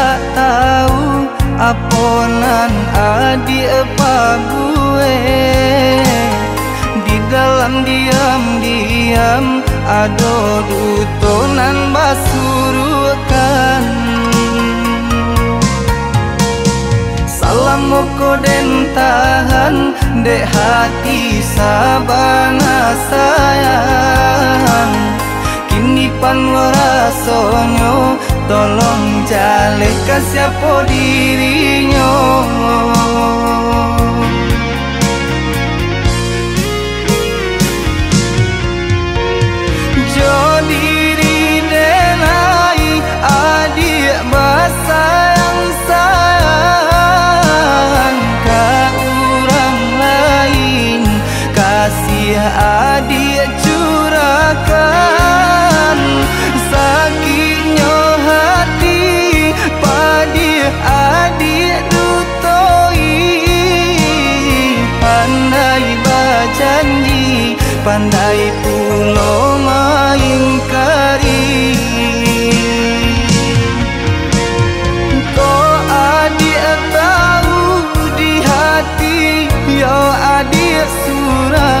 Tak tahu aponan adi apa gue? Di dalam diam-diam ado dutonan basurukan. Salam moko den tahan dek hati sabana sayang. Kini panwara warasonyo tolong siapa dirinya pandai pulau main kari Kau adik tahu di hati Yo adik surang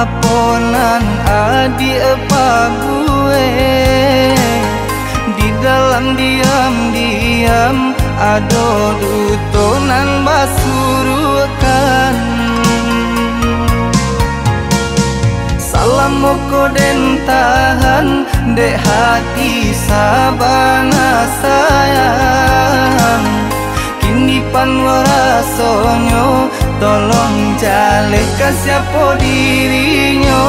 tahu apa nan adi apa gue. Di dalam diam-diam Ado dutonan basurukan. Salam moko den tahan Dek hati sabana sayang. Kini panwara sonyo Tolong jale siapa dirinya